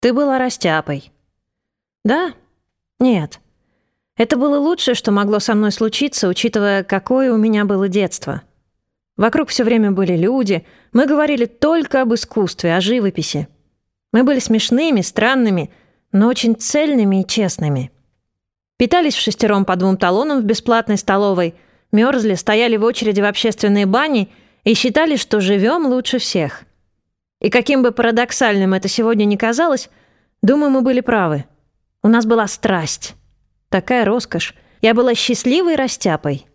Ты была растяпой. Да? Нет. Это было лучшее, что могло со мной случиться, учитывая, какое у меня было детство. Вокруг все время были люди, мы говорили только об искусстве, о живописи. Мы были смешными, странными, но очень цельными и честными. Питались в шестером по двум талонам в бесплатной столовой, мерзли, стояли в очереди в общественные бани и считали, что живем лучше всех. И каким бы парадоксальным это сегодня ни казалось, думаю, мы были правы. У нас была страсть. Такая роскошь. Я была счастливой растяпой.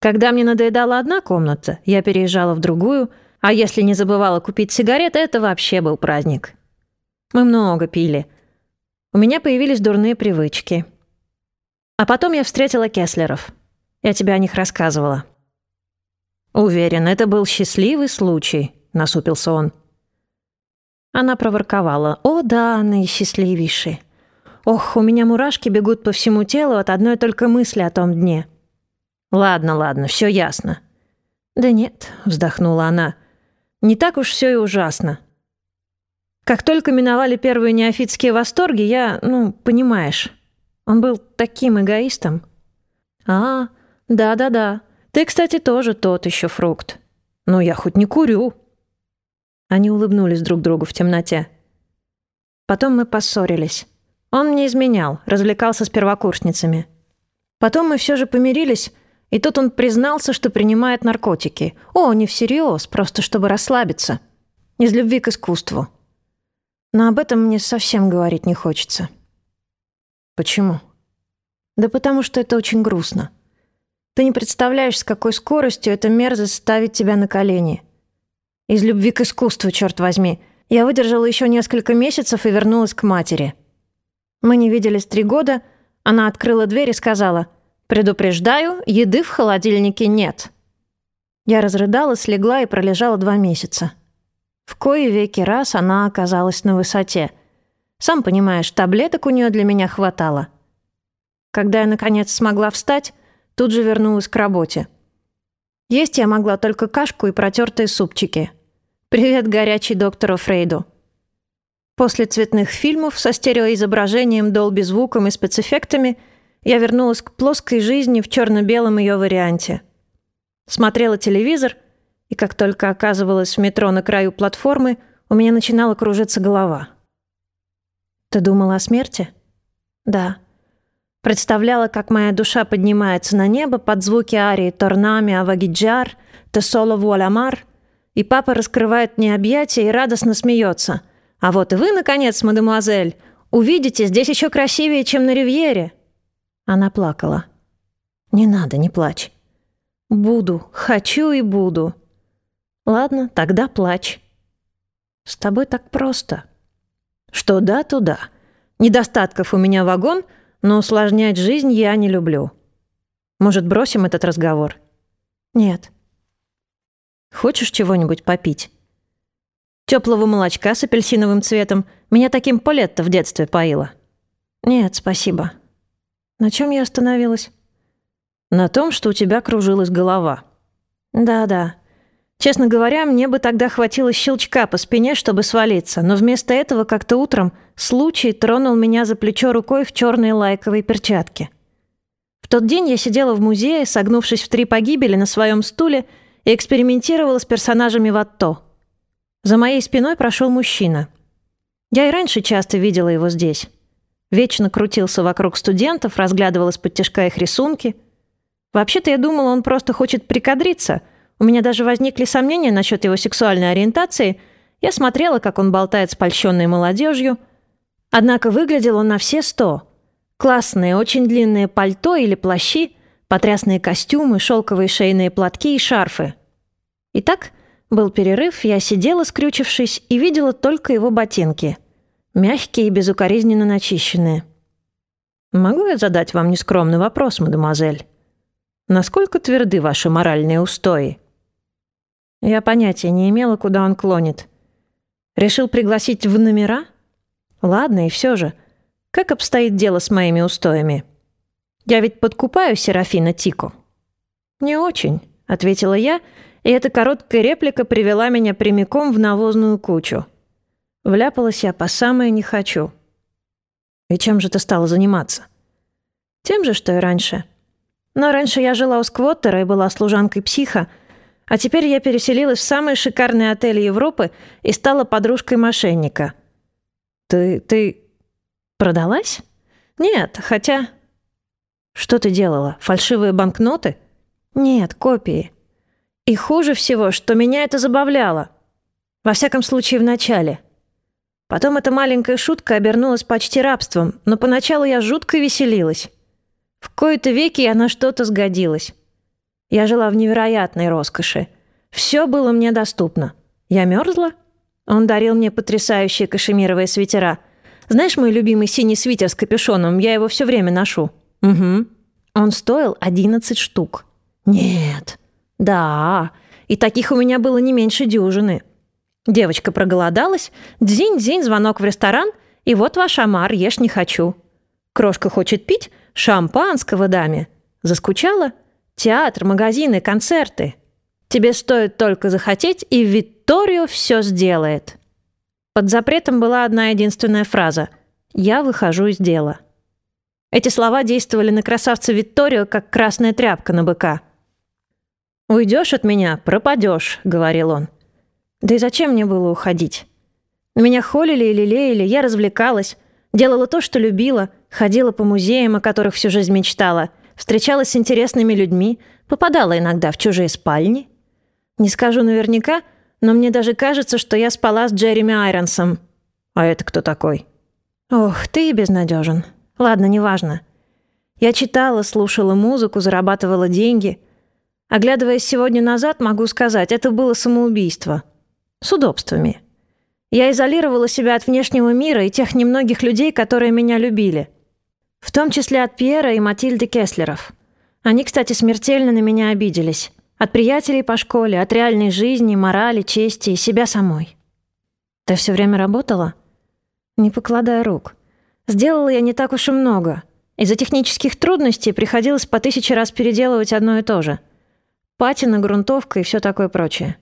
Когда мне надоедала одна комната, я переезжала в другую, а если не забывала купить сигареты, это вообще был праздник. Мы много пили. У меня появились дурные привычки. А потом я встретила Кеслеров. Я тебе о них рассказывала. Уверен, это был счастливый случай, насупился он. Она проворковала. «О, да, наисчастливейший. Ох, у меня мурашки бегут по всему телу от одной только мысли о том дне». «Ладно, ладно, все ясно». «Да нет», — вздохнула она. «Не так уж все и ужасно. Как только миновали первые неофитские восторги, я, ну, понимаешь, он был таким эгоистом». «А, да-да-да. Ты, кстати, тоже тот еще фрукт. Но я хоть не курю». Они улыбнулись друг другу в темноте. Потом мы поссорились. Он мне изменял, развлекался с первокурсницами. Потом мы все же помирились, и тут он признался, что принимает наркотики. О, не всерьез, просто чтобы расслабиться. Из любви к искусству. Но об этом мне совсем говорить не хочется. Почему? Да потому что это очень грустно. Ты не представляешь, с какой скоростью эта мерзость ставит тебя на колени. Из любви к искусству, черт возьми. Я выдержала еще несколько месяцев и вернулась к матери. Мы не виделись три года. Она открыла дверь и сказала, «Предупреждаю, еды в холодильнике нет». Я разрыдалась, легла и пролежала два месяца. В кои веки раз она оказалась на высоте. Сам понимаешь, таблеток у нее для меня хватало. Когда я, наконец, смогла встать, тут же вернулась к работе. Есть я могла только кашку и протертые супчики – Привет, горячий доктору Фрейду. После цветных фильмов со стереоизображением, долби-звуком и спецэффектами я вернулась к плоской жизни в черно-белом ее варианте. Смотрела телевизор, и как только оказывалась в метро на краю платформы, у меня начинала кружиться голова. «Ты думала о смерти?» «Да». Представляла, как моя душа поднимается на небо под звуки арии «Торнами Авагиджар», «Те соло вуаламар», и папа раскрывает мне объятия и радостно смеется. «А вот и вы, наконец, мадемуазель, увидите, здесь еще красивее, чем на Ривьере». Она плакала. «Не надо, не плачь». «Буду, хочу и буду». «Ладно, тогда плачь». «С тобой так просто». «Что да, туда. Недостатков у меня вагон, но усложнять жизнь я не люблю. Может, бросим этот разговор?» «Нет». Хочешь чего-нибудь попить? Теплого молочка с апельсиновым цветом. Меня таким Полетто в детстве поило. Нет, спасибо. На чем я остановилась? На том, что у тебя кружилась голова. Да-да. Честно говоря, мне бы тогда хватило щелчка по спине, чтобы свалиться, но вместо этого как-то утром случай тронул меня за плечо рукой в черной лайковой перчатке. В тот день я сидела в музее, согнувшись в три погибели на своем стуле — и экспериментировала с персонажами Ватто. За моей спиной прошел мужчина. Я и раньше часто видела его здесь. Вечно крутился вокруг студентов, разглядывал из-под тяжка их рисунки. Вообще-то я думала, он просто хочет прикадриться. У меня даже возникли сомнения насчет его сексуальной ориентации. Я смотрела, как он болтает с польщенной молодежью. Однако выглядел он на все сто. Классные, очень длинные пальто или плащи — потрясные костюмы, шелковые шейные платки и шарфы. Итак, был перерыв, я сидела, скрючившись, и видела только его ботинки. Мягкие и безукоризненно начищенные. «Могу я задать вам нескромный вопрос, мадемуазель? Насколько тверды ваши моральные устои?» Я понятия не имела, куда он клонит. Решил пригласить в номера? Ладно, и все же. Как обстоит дело с моими устоями?» Я ведь подкупаю Серафина Тику». «Не очень», — ответила я, и эта короткая реплика привела меня прямиком в навозную кучу. Вляпалась я по самое не хочу. И чем же ты стала заниматься? Тем же, что и раньше. Но раньше я жила у сквоттера и была служанкой психа, а теперь я переселилась в самый шикарный отель Европы и стала подружкой мошенника. Ты... ты... продалась? Нет, хотя... Что ты делала? Фальшивые банкноты? Нет, копии. И хуже всего, что меня это забавляло. Во всяком случае, в начале. Потом эта маленькая шутка обернулась почти рабством, но поначалу я жутко веселилась. В кои-то веки она что-то сгодилась. Я жила в невероятной роскоши. Все было мне доступно. Я мерзла? Он дарил мне потрясающие кашемировые свитера. Знаешь мой любимый синий свитер с капюшоном? Я его все время ношу. Угу. Он стоил 11 штук. Нет. Да. И таких у меня было не меньше дюжины. Девочка проголодалась, дзинь-дзинь, звонок в ресторан, и вот ваш омар, ешь не хочу. Крошка хочет пить, шампанского даме. Заскучала? Театр, магазины, концерты. Тебе стоит только захотеть, и Витторио все сделает. Под запретом была одна единственная фраза «Я выхожу из дела». Эти слова действовали на красавца Витторио, как красная тряпка на быка. «Уйдешь от меня, пропадешь», — говорил он. Да и зачем мне было уходить? Меня холили и лелеяли, я развлекалась, делала то, что любила, ходила по музеям, о которых всю жизнь мечтала, встречалась с интересными людьми, попадала иногда в чужие спальни. Не скажу наверняка, но мне даже кажется, что я спала с Джереми Айронсом. А это кто такой? Ох, ты и безнадежен. Ладно, неважно. Я читала, слушала музыку, зарабатывала деньги. Оглядываясь сегодня назад, могу сказать, это было самоубийство. С удобствами. Я изолировала себя от внешнего мира и тех немногих людей, которые меня любили. В том числе от Пьера и Матильды Кеслеров. Они, кстати, смертельно на меня обиделись. От приятелей по школе, от реальной жизни, морали, чести и себя самой. Ты все время работала? Не покладая рук. Сделала я не так уж и много. Из-за технических трудностей приходилось по тысяче раз переделывать одно и то же. Патина, грунтовка и все такое прочее.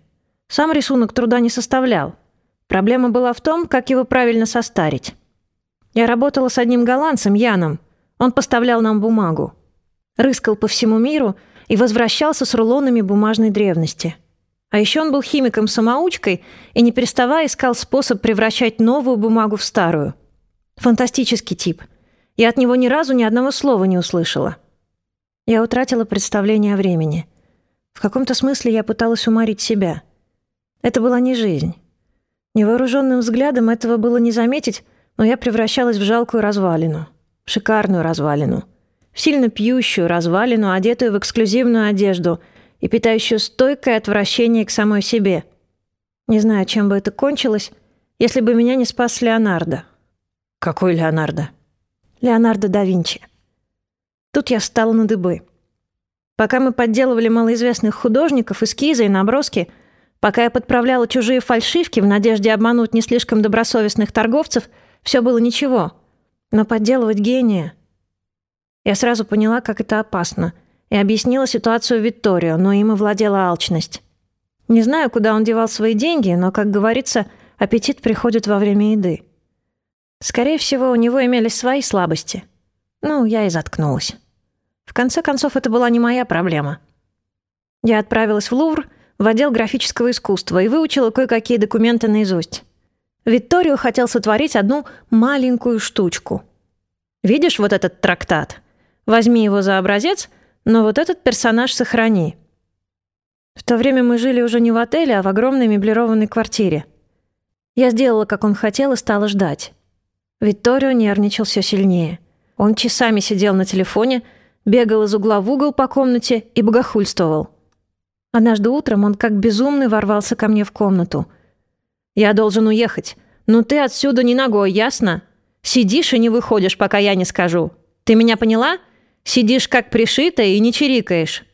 Сам рисунок труда не составлял. Проблема была в том, как его правильно состарить. Я работала с одним голландцем, Яном. Он поставлял нам бумагу. Рыскал по всему миру и возвращался с рулонами бумажной древности. А еще он был химиком-самоучкой и, не переставая, искал способ превращать новую бумагу в старую. Фантастический тип. Я от него ни разу ни одного слова не услышала. Я утратила представление о времени. В каком-то смысле я пыталась уморить себя – это была не жизнь. Невооруженным взглядом этого было не заметить, но я превращалась в жалкую развалину. В шикарную развалину. В сильно пьющую развалину, одетую в эксклюзивную одежду и питающую стойкое отвращение к самой себе. Не знаю, чем бы это кончилось, если бы меня не спас Леонардо. Какой Леонардо? Леонардо да Винчи. Тут я встала на дыбы. Пока мы подделывали малоизвестных художников, эскизы и наброски – Пока я подправляла чужие фальшивки в надежде обмануть не слишком добросовестных торговцев, все было ничего. Но подделывать гения... Я сразу поняла, как это опасно, и объяснила ситуацию Викторию, но им овладела алчность. Не знаю, куда он девал свои деньги, но, как говорится, аппетит приходит во время еды. Скорее всего, у него имелись свои слабости. Ну, я и заткнулась. В конце концов, это была не моя проблема. Я отправилась в Лувр — в отдел графического искусства и выучила кое-какие документы наизусть. Витторио хотел сотворить одну маленькую штучку. Видишь вот этот трактат? Возьми его за образец, но вот этот персонаж сохрани. В то время мы жили уже не в отеле, а в огромной меблированной квартире. Я сделала, как он хотел, и стала ждать. Витторио нервничал все сильнее. Он часами сидел на телефоне, бегал из угла в угол по комнате и богохульствовал. Однажды утром он как безумный ворвался ко мне в комнату. «Я должен уехать. Но ты отсюда не ногой, ясно? Сидишь и не выходишь, пока я не скажу. Ты меня поняла? Сидишь как пришитая и не чирикаешь».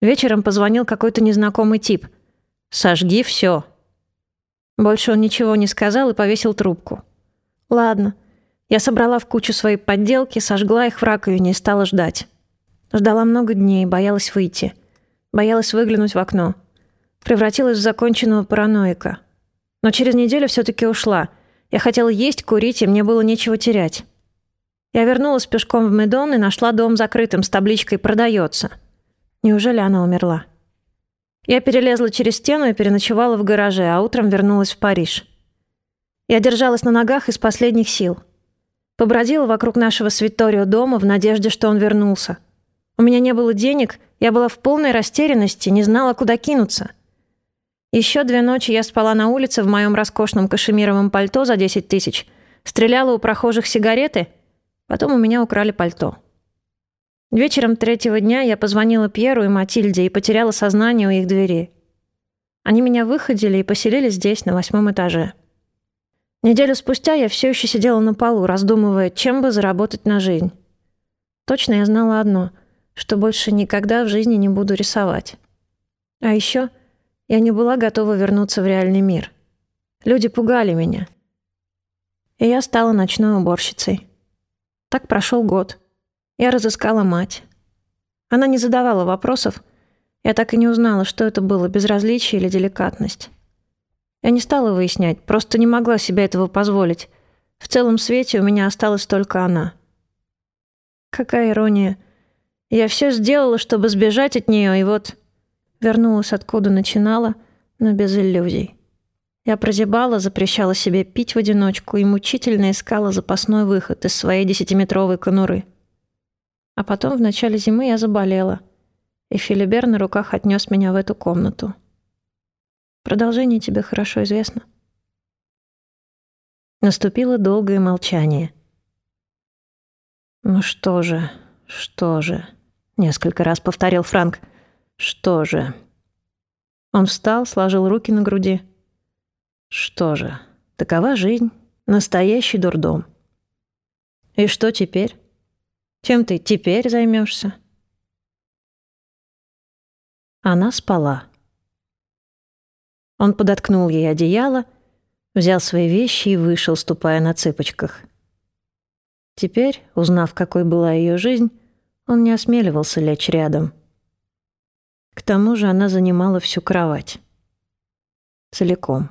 Вечером позвонил какой-то незнакомый тип. «Сожги все». Больше он ничего не сказал и повесил трубку. «Ладно». Я собрала в кучу свои подделки, сожгла их в раковине и стала ждать. Ждала много дней, боялась выйти. Боялась выглянуть в окно. Превратилась в законченного параноика. Но через неделю все-таки ушла. Я хотела есть, курить, и мне было нечего терять. Я вернулась пешком в Медон и нашла дом закрытым с табличкой «Продается». Неужели она умерла? Я перелезла через стену и переночевала в гараже, а утром вернулась в Париж. Я держалась на ногах из последних сил. Побродила вокруг нашего Свиторио дома в надежде, что он вернулся. У меня не было денег, я была в полной растерянности, не знала, куда кинуться. Еще две ночи я спала на улице в моем роскошном кашемировом пальто за 10 тысяч, стреляла у прохожих сигареты — Потом у меня украли пальто. Вечером третьего дня я позвонила Пьеру и Матильде и потеряла сознание у их двери. Они меня выходили и поселили здесь, на восьмом этаже. Неделю спустя я все еще сидела на полу, раздумывая, чем бы заработать на жизнь. Точно я знала одно, что больше никогда в жизни не буду рисовать. А еще я не была готова вернуться в реальный мир. Люди пугали меня. И я стала ночной уборщицей. Так прошел год. Я разыскала мать. Она не задавала вопросов. Я так и не узнала, что это было, безразличие или деликатность. Я не стала выяснять, просто не могла себе этого позволить. В целом свете у меня осталась только она. Какая ирония. Я все сделала, чтобы сбежать от нее, и вот вернулась откуда начинала, но без иллюзий. Я прозябала, запрещала себе пить в одиночку и мучительно искала запасной выход из своей десятиметровой конуры. А потом в начале зимы я заболела, и Филибер на руках отнес меня в эту комнату. Продолжение тебе хорошо известно. Наступило долгое молчание. «Ну что же, что же?» — несколько раз повторил Франк. «Что же?» Он встал, сложил руки на груди — что же, такова жизнь, настоящий дурдом. И что теперь? Чем ты теперь займешься? Она спала. Он подоткнул ей одеяло, взял свои вещи и вышел, ступая на цыпочках. Теперь, узнав, какой была ее жизнь, он не осмеливался лечь рядом. К тому же она занимала всю кровать. Целиком.